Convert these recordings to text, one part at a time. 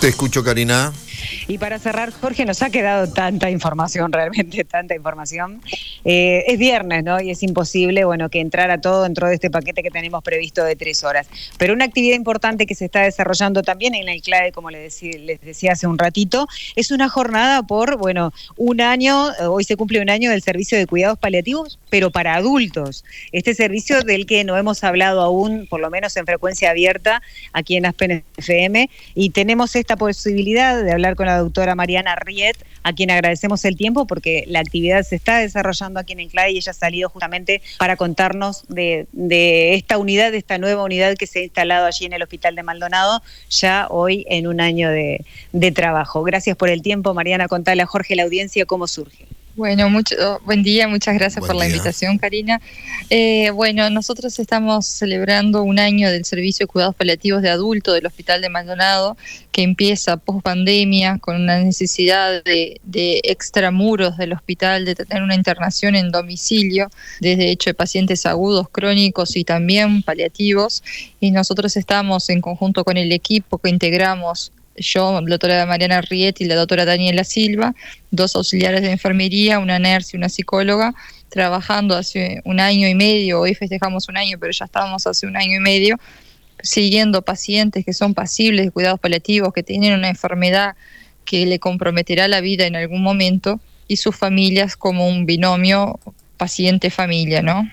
Te escucho, Karina. Y para cerrar, Jorge, nos ha quedado tanta información, realmente tanta información. Eh, es viernes, ¿no? Y es imposible, bueno, que entrara todo dentro de este paquete que tenemos previsto de tres horas. Pero una actividad importante que se está desarrollando también en el CLAE, como les decía, les decía hace un ratito, es una jornada por, bueno, un año, hoy se cumple un año del servicio de cuidados paliativos, pero para adultos. Este servicio del que no hemos hablado aún, por lo menos en frecuencia abierta, aquí en Aspen FM, y tenemos esta posibilidad de hablar con la doctora Mariana Riet, a quien agradecemos el tiempo porque la actividad se está desarrollando aquí en Enclave y ella ha salido justamente para contarnos de, esta unidad, de esta nueva unidad que se ha instalado allí en el Hospital de Maldonado, ya hoy en un año de, de trabajo. Gracias por el tiempo, Mariana. Contale a Jorge la audiencia cómo surge. Bueno, mucho, buen día, muchas gracias por la invitación, Karina. Eh, bueno, nosotros estamos celebrando un año del Servicio de Cuidados Paliativos de Adulto del Hospital de Maldonado, que empieza post pandemia con una necesidad de, de extramuros del hospital, de tener una internación en domicilio, desde hecho de pacientes agudos, crónicos y también paliativos. Y nosotros estamos en conjunto con el equipo que integramos yo, la doctora Mariana Rietti y la doctora Daniela Silva, dos auxiliares de enfermería, una nurse y una psicóloga, trabajando hace un año y medio, hoy festejamos un año, pero ya estábamos hace un año y medio, siguiendo pacientes que son pasibles de cuidados paliativos, que tienen una enfermedad que le comprometerá la vida en algún momento, y sus familias como un binomio paciente-familia, ¿no?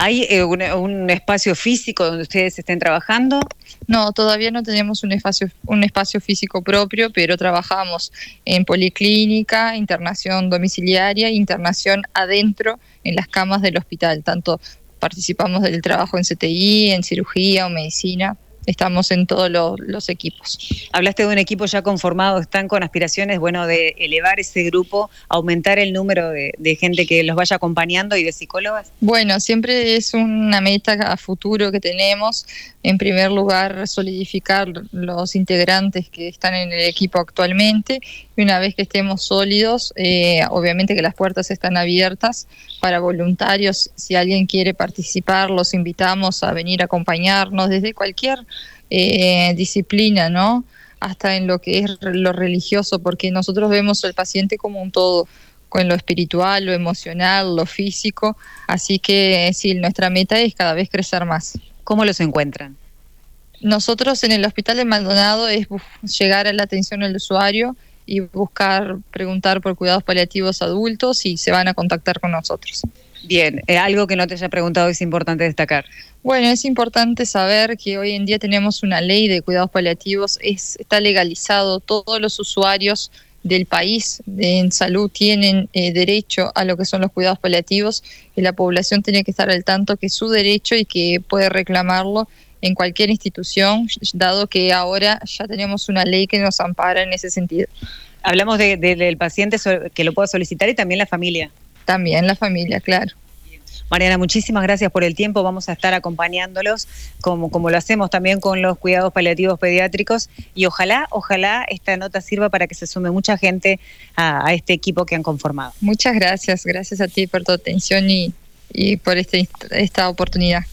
¿Hay eh, un, espacio físico donde ustedes estén trabajando? No, todavía no tenemos un espacio, un espacio físico propio, pero trabajamos en policlínica, internación domiciliaria, internación adentro en las camas del hospital. Tanto participamos del trabajo en CTI, en cirugía o medicina estamos en todos los equipos. Hablaste de un equipo ya conformado, están con aspiraciones, bueno, de elevar ese grupo, aumentar el número de, gente que los vaya acompañando y de psicólogas. Bueno, siempre es una meta a futuro que tenemos. En primer lugar, solidificar los integrantes que están en el equipo actualmente y una vez que estemos sólidos, eh, obviamente que las puertas están abiertas para voluntarios. Si alguien quiere participar, los invitamos a venir a acompañarnos desde cualquier eh, disciplina, ¿no? Hasta en lo que es lo religioso, porque nosotros vemos al paciente como un todo, con lo espiritual, lo emocional, lo físico. Así que sí, nuestra meta es cada vez crecer más. ¿Cómo los encuentran? Nosotros en el Hospital de Maldonado es llegar a la atención al usuario y buscar, preguntar por cuidados paliativos adultos y se van a contactar con nosotros. Bien, eh, algo que no te haya preguntado es importante destacar. Bueno, es importante saber que hoy en día tenemos una ley de cuidados paliativos, es, está legalizado, todos los usuarios del país en salud tienen eh, derecho a lo que son los cuidados paliativos y la población tiene que estar al tanto que es su derecho y que puede reclamarlo en cualquier institución, dado que ahora ya tenemos una ley que nos ampara en ese sentido. Hablamos del paciente que lo pueda solicitar y también la familia. También la familia, claro. Mariana, muchísimas gracias por el tiempo. Vamos a estar acompañándolos como, como lo hacemos también con los cuidados paliativos pediátricos y ojalá, ojalá esta nota sirva para que se sume mucha gente a, este equipo que han conformado. Muchas gracias, gracias a ti por tu atención y, y por este, esta oportunidad.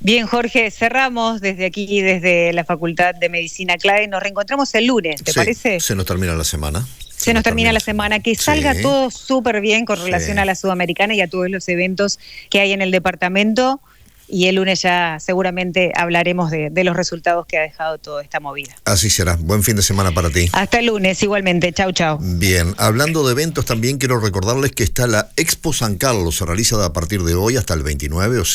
Bien, Jorge, cerramos desde aquí, desde la Facultad de Medicina Clave. Nos reencontramos el lunes, ¿te parece? Se nos termina la semana. Se, nos, termina, la semana. Que salga todo súper bien con relación a la Sudamericana y a todos los eventos que hay en el departamento. Y el lunes ya seguramente hablaremos de, de, los resultados que ha dejado toda esta movida. Así será. Buen fin de semana para ti. Hasta el lunes, igualmente. Chau, chau. Bien, hablando de eventos, también quiero recordarles que está la Expo San Carlos. Se realiza a partir de hoy hasta el 29, o sea,